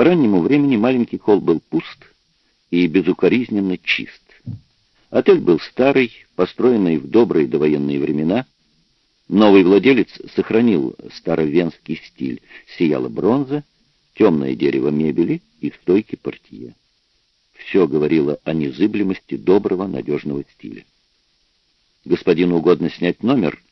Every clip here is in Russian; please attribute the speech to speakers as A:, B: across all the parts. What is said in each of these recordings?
A: По раннему времени маленький холл был пуст и безукоризненно чист. Отель был старый, построенный в добрые довоенные времена. Новый владелец сохранил старовенский стиль. Сияла бронза, темное дерево мебели и стойки портье. Все говорило о незыблемости доброго, надежного стиля. Господину угодно снять номер.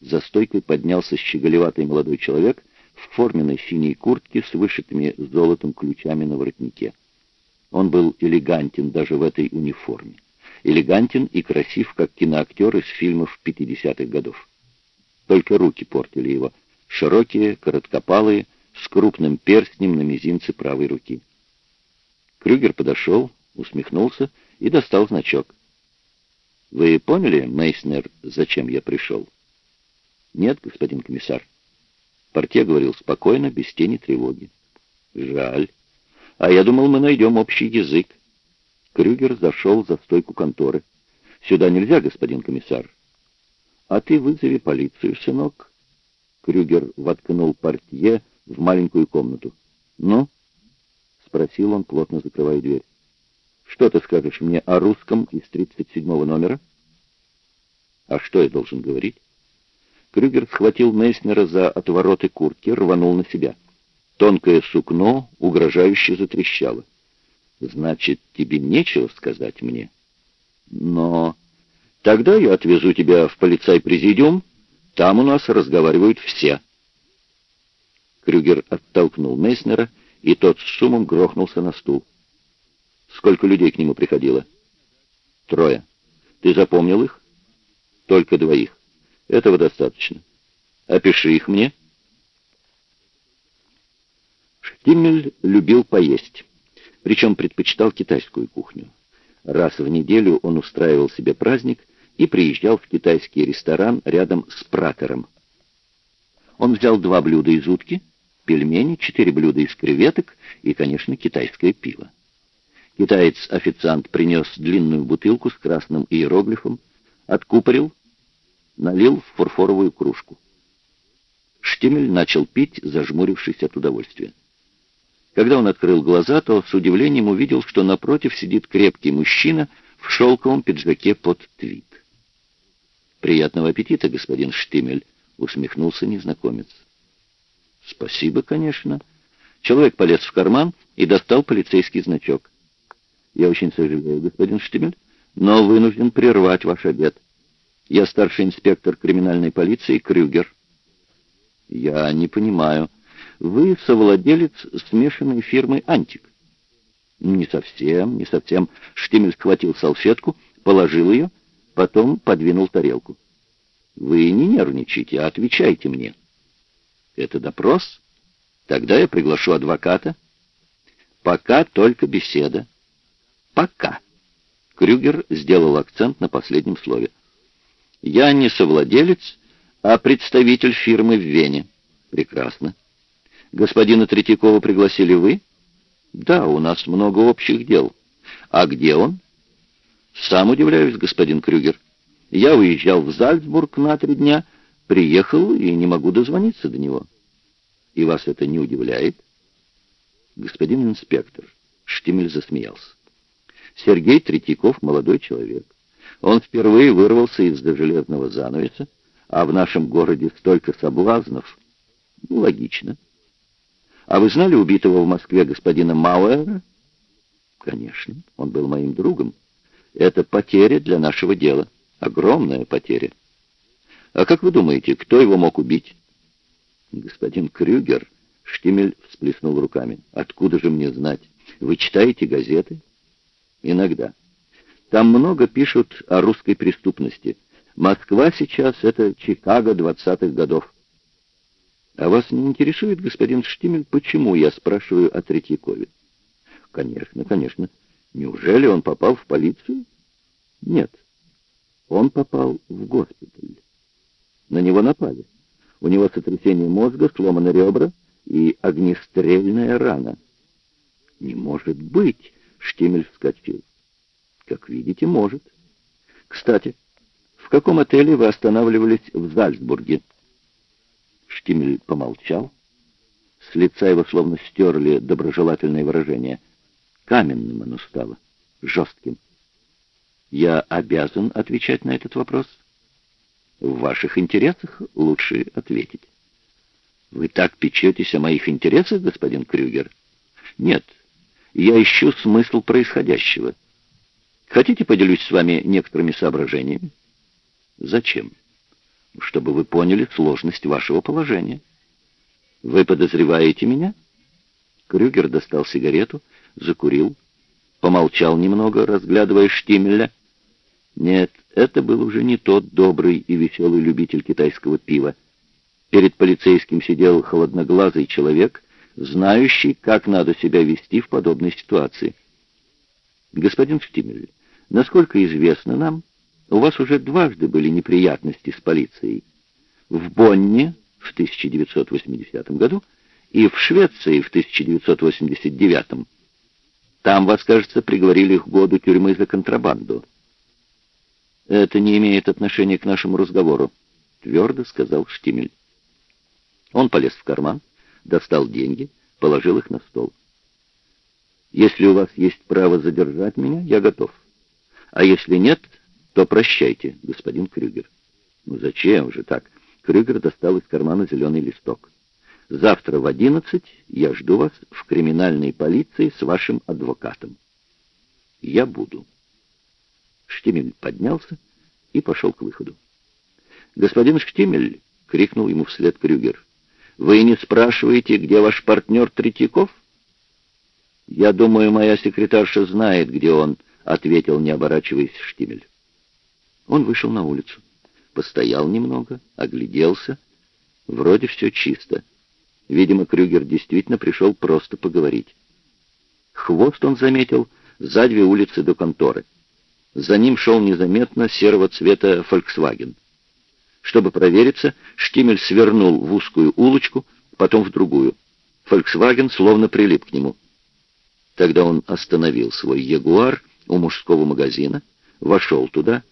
A: За стойкой поднялся щеголеватый молодой человек в форменной синей куртке с вышитыми золотом ключами на воротнике. Он был элегантен даже в этой униформе элегантен и красив, как киноактер из фильмов 50-х годов. Только руки портили его, широкие, короткопалые, с крупным перстнем на мизинце правой руки. Крюгер подошел, усмехнулся и достал значок. «Вы поняли, Мейснер, зачем я пришел?» «Нет, господин комиссар». Портье говорил спокойно, без тени тревоги. «Жаль. А я думал, мы найдем общий язык. Крюгер зашел за стойку конторы. «Сюда нельзя, господин комиссар». «А ты вызови полицию, сынок». Крюгер воткнул портье в маленькую комнату. «Ну?» — спросил он, плотно закрывая дверь. «Что ты скажешь мне о русском из 37-го номера?» «А что я должен говорить?» Крюгер схватил Мейснера за отвороты куртки, рванул на себя. Тонкое сукно угрожающе затрещало. Значит, тебе нечего сказать мне. Но тогда я отвезу тебя в полицай-президиум. Там у нас разговаривают все. Крюгер оттолкнул Мейснера, и тот с шумом грохнулся на стул. Сколько людей к нему приходило? Трое. Ты запомнил их? Только двоих. Этого достаточно. Опиши их мне. Штиммель любил поесть причем предпочитал китайскую кухню. Раз в неделю он устраивал себе праздник и приезжал в китайский ресторан рядом с пратером. Он взял два блюда из утки, пельмени, четыре блюда из креветок и, конечно, китайское пиво. Китаец-официант принес длинную бутылку с красным иероглифом, откупорил, налил в фарфоровую кружку. Штимель начал пить, зажмурившись от удовольствия. Когда он открыл глаза, то с удивлением увидел, что напротив сидит крепкий мужчина в шелковом пиджаке под твит. «Приятного аппетита, господин Штимель», — усмехнулся незнакомец. «Спасибо, конечно». Человек полез в карман и достал полицейский значок. «Я очень сожалею, господин Штимель, но вынужден прервать ваш обед. Я старший инспектор криминальной полиции Крюгер». «Я не понимаю», вы совладелец смешанной фирмы «Антик». Не совсем, не совсем. Штимель схватил салфетку, положил ее, потом подвинул тарелку. Вы не нервничайте, а отвечайте мне. Это допрос? Тогда я приглашу адвоката. Пока только беседа. Пока. Крюгер сделал акцент на последнем слове. Я не совладелец, а представитель фирмы в Вене. Прекрасно. Господина Третьякова пригласили вы? Да, у нас много общих дел. А где он? Сам удивляюсь, господин Крюгер. Я уезжал в Зальцбург на три дня, приехал и не могу дозвониться до него. И вас это не удивляет? Господин инспектор, Штимель засмеялся. Сергей Третьяков — молодой человек. Он впервые вырвался из-за железного занавеса, а в нашем городе столько соблазнов. Ну, логично. А вы знали убитого в Москве господина Мауэра? Конечно, он был моим другом. Это потеря для нашего дела. Огромная потеря. А как вы думаете, кто его мог убить? Господин Крюгер, Штимель всплеснул руками. Откуда же мне знать? Вы читаете газеты? Иногда. Там много пишут о русской преступности. Москва сейчас — это Чикаго двадцатых годов. А вас не интересует, господин Штимель, почему я спрашиваю о Третьякове? Конечно, конечно. Неужели он попал в полицию? Нет. Он попал в госпиталь. На него напали. У него сотрясение мозга, сломаны ребра и огнестрельная рана. Не может быть, Штимель вскочил. Как видите, может. Кстати, в каком отеле вы останавливались в Зальцбурге? Штимель помолчал. С лица его словно стерли доброжелательное выражение. Каменным оно стало, жестким. Я обязан отвечать на этот вопрос? В ваших интересах лучше ответить. Вы так печетесь о моих интересах, господин Крюгер? Нет, я ищу смысл происходящего. Хотите, поделюсь с вами некоторыми соображениями? Зачем? Чтобы вы поняли сложность вашего положения. Вы подозреваете меня? Крюгер достал сигарету, закурил, помолчал немного, разглядывая Штимеля. Нет, это был уже не тот добрый и веселый любитель китайского пива. Перед полицейским сидел холодноглазый человек, знающий, как надо себя вести в подобной ситуации. Господин Штимель, насколько известно нам, у вас уже дважды были неприятности с полицией. В Бонне в 1980 году и в Швеции в 1989. Там вас, кажется, приговорили к году тюрьмы за контрабанду. Это не имеет отношения к нашему разговору, твердо сказал Штимель. Он полез в карман, достал деньги, положил их на стол. Если у вас есть право задержать меня, я готов. А если нет, то прощайте, господин Крюгер. Ну зачем же так? Крюгер достал из кармана зеленый листок. Завтра в одиннадцать я жду вас в криминальной полиции с вашим адвокатом. Я буду. Штимель поднялся и пошел к выходу. «Господин Штимель!» — крикнул ему вслед Крюгер. «Вы не спрашиваете, где ваш партнер Третьяков?» «Я думаю, моя секретарша знает, где он», — ответил, не оборачиваясь Штимель. Он вышел на улицу, постоял немного, огляделся. Вроде все чисто. Видимо, Крюгер действительно пришел просто поговорить. Хвост он заметил за две улицы до конторы. За ним шел незаметно серого цвета «Фольксваген». Чтобы провериться, Штимель свернул в узкую улочку, потом в другую. «Фольксваген» словно прилип к нему. Тогда он остановил свой «Ягуар» у мужского магазина, вошел туда.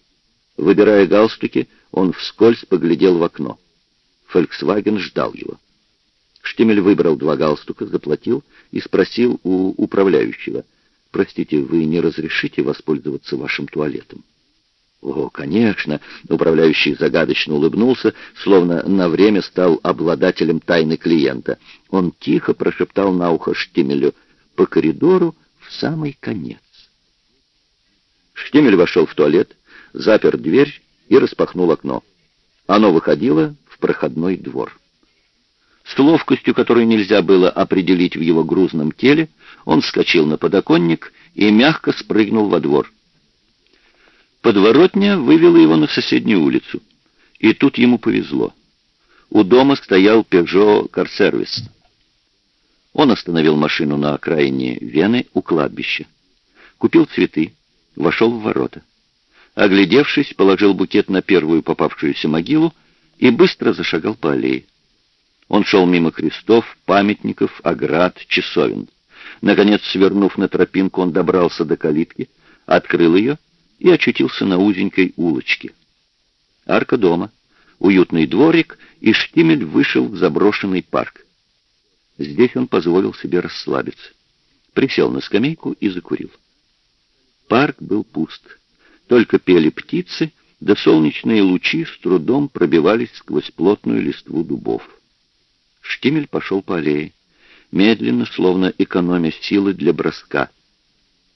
A: Выбирая галстуки, он вскользь поглядел в окно. «Фольксваген» ждал его. Штимель выбрал два галстука, заплатил и спросил у управляющего, «Простите, вы не разрешите воспользоваться вашим туалетом?» «О, конечно!» — управляющий загадочно улыбнулся, словно на время стал обладателем тайны клиента. Он тихо прошептал на ухо Штимелю — по коридору в самый конец. Штемель вошел в туалет, запер дверь и распахнул окно. Оно выходило в проходной двор. С ловкостью, которую нельзя было определить в его грузном теле, он вскочил на подоконник и мягко спрыгнул во двор. Подворотня вывела его на соседнюю улицу. И тут ему повезло. У дома стоял Peugeot Карсервис. Он остановил машину на окраине Вены у кладбища. Купил цветы, вошел в ворота. Оглядевшись, положил букет на первую попавшуюся могилу и быстро зашагал по аллее. Он шел мимо крестов, памятников, оград, часовен. Наконец, свернув на тропинку, он добрался до калитки, открыл ее и очутился на узенькой улочке. Арка дома, уютный дворик, и Штимель вышел в заброшенный парк. Здесь он позволил себе расслабиться. Присел на скамейку и закурил. Парк был пуст. Только пели птицы, да солнечные лучи с трудом пробивались сквозь плотную листву дубов. Штимель пошел по аллее, медленно, словно экономя силы для броска.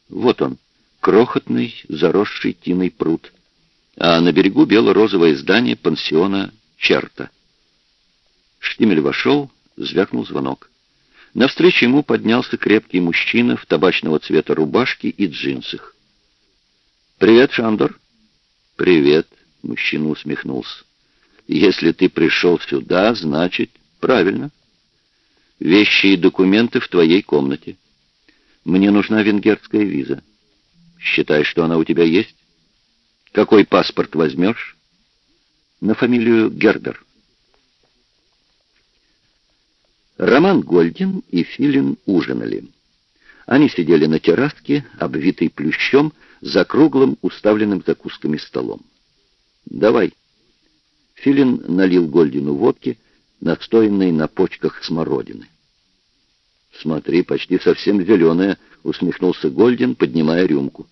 A: Вот он, крохотный, заросший тиной пруд, а на берегу бело-розовое здание пансиона «Черта». Штимель вошел, звякнул звонок. Навстречу ему поднялся крепкий мужчина в табачного цвета рубашке и джинсах. «Привет, Шандор». «Привет», — мужчина усмехнулся. «Если ты пришел сюда, значит, правильно. Вещи и документы в твоей комнате. Мне нужна венгерская виза. Считай, что она у тебя есть. Какой паспорт возьмешь?» «На фамилию Гердер». Роман Гольдин и Филин ужинали. Они сидели на терраске, обвитой плющом, за круглым, уставленным закусками столом. «Давай». Филин налил Гольдину водки, настоянной на почках смородины. Смотри, почти совсем зеленая, усмехнулся Гольдин, поднимая рюмку.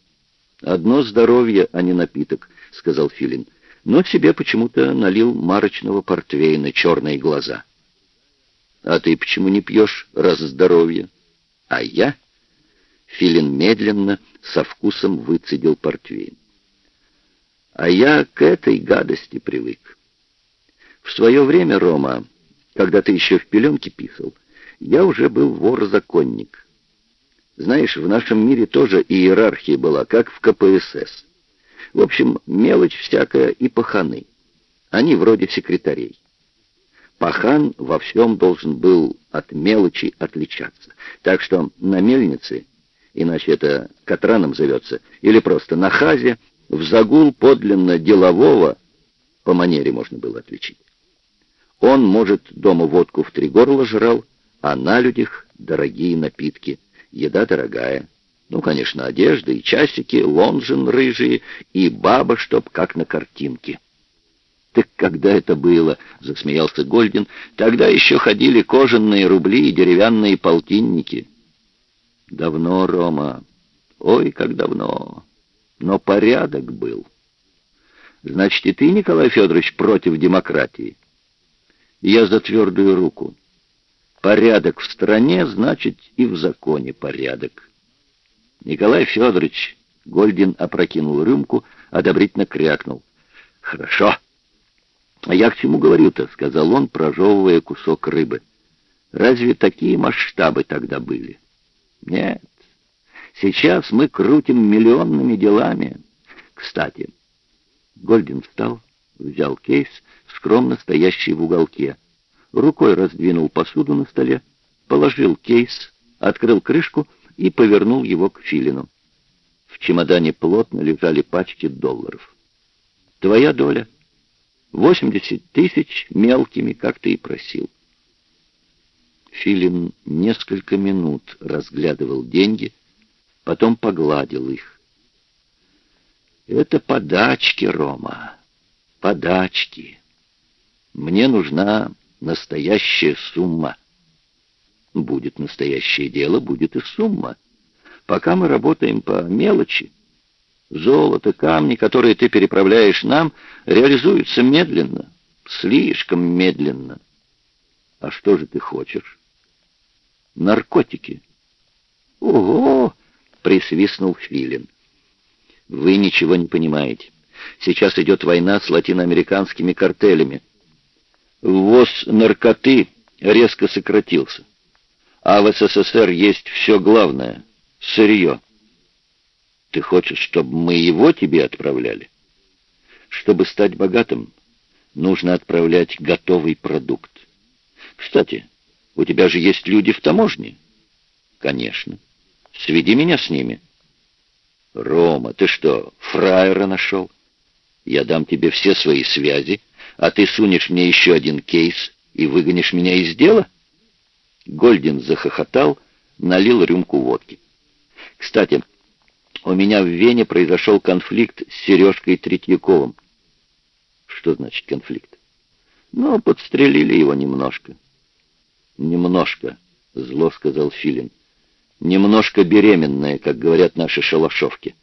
A: Одно здоровье, а не напиток, сказал Филин. Но себе почему-то налил марочного портвейна черные глаза. А ты почему не пьешь, раз здоровье? А я? Филин медленно, со вкусом выцедил портвейн. А я к этой гадости привык. В свое время, Рома, когда ты еще в пеленке писал, я уже был вор-законник. Знаешь, в нашем мире тоже иерархия была, как в КПСС. В общем, мелочь всякая и паханы. Они вроде секретарей. Пахан во всем должен был от мелочи отличаться. Так что на мельнице, иначе это Катраном зовется, или просто на хазе, в загул подлинно делового по манере можно было отличить. Он, может, дома водку в три горла жрал, а на людях дорогие напитки, еда дорогая. Ну, конечно, одежда и часики, лонжин рыжие и баба, чтоб как на картинке. «Так когда это было?» — засмеялся Гольдин. «Тогда еще ходили кожаные рубли и деревянные полтинники». «Давно, Рома. Ой, как давно. Но порядок был». «Значит, и ты, Николай Федорович, против демократии?» «Я за твердую руку». Порядок в стране, значит, и в законе порядок. Николай Федорович, Гольдин опрокинул рюмку, одобрительно крякнул. Хорошо. А я к чему говорю-то, сказал он, прожевывая кусок рыбы. Разве такие масштабы тогда были? Нет. Сейчас мы крутим миллионными делами. Кстати, Гольдин встал, взял кейс, скромно стоящий в уголке рукой раздвинул посуду на столе, положил кейс, открыл крышку и повернул его к Филину. В чемодане плотно лежали пачки долларов. «Твоя доля. Восемьдесят тысяч мелкими, как ты и просил». Филин несколько минут разглядывал деньги, потом погладил их. «Это подачки, Рома, подачки. Мне нужна настоящая сумма. Будет настоящее дело, будет и сумма. Пока мы работаем по мелочи, золото, камни, которые ты переправляешь нам, реализуются медленно, слишком медленно. А что же ты хочешь? Наркотики. Ого! присвистнул Филин. Вы ничего не понимаете. Сейчас идет война с латиноамериканскими картелями ввоз наркоты резко сократился. А в СССР есть все главное — сырье. Ты хочешь, чтобы мы его тебе отправляли? Чтобы стать богатым, нужно отправлять готовый продукт. Кстати, у тебя же есть люди в таможне? Конечно. Сведи меня с ними. Рома, ты что, фраера нашел? Я дам тебе все свои связи, а ты сунешь мне еще один кейс и выгонишь меня из дела?» Гольдин захохотал, налил рюмку водки. «Кстати, у меня в Вене произошел конфликт с Сережкой Третьяковым». «Что значит конфликт?» «Ну, подстрелили его немножко». «Немножко», — зло сказал Филин. «Немножко беременная, как говорят наши шалашовки».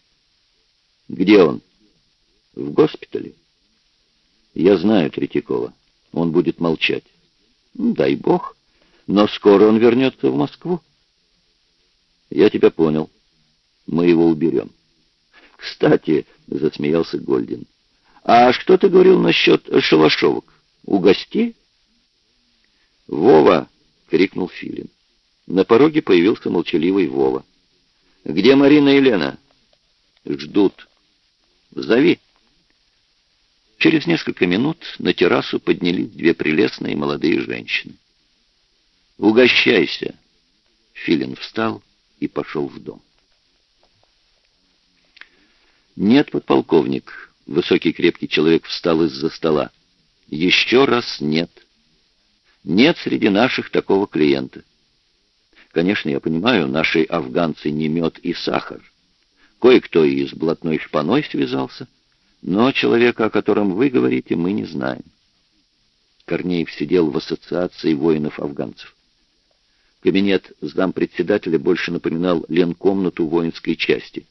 A: «Где он?» «В госпитале». Я знаю Третьякова. Он будет молчать. Ну, дай бог. Но скоро он вернется в Москву. Я тебя понял. Мы его уберем. Кстати, засмеялся Гольдин. А что ты говорил насчет шалашовок? Угости? Вова! Крикнул Филин. На пороге появился молчаливый Вова. «Где Марина и Лена?» «Ждут. Зови». Через несколько минут на террасу поднялись две прелестные молодые женщины. «Угощайся!» Филин встал и пошел в дом. «Нет, подполковник», — высокий крепкий человек встал из-за стола. «Еще раз нет. Нет среди наших такого клиента. Конечно, я понимаю, наши афганцы не мед и сахар. Кое-кто и с блатной шпаной связался». Но человека, о котором вы говорите, мы не знаем. Корнеев сидел в ассоциации воинов-афганцев. Кабинет зампредседателя больше напоминал ленкомнату воинской части.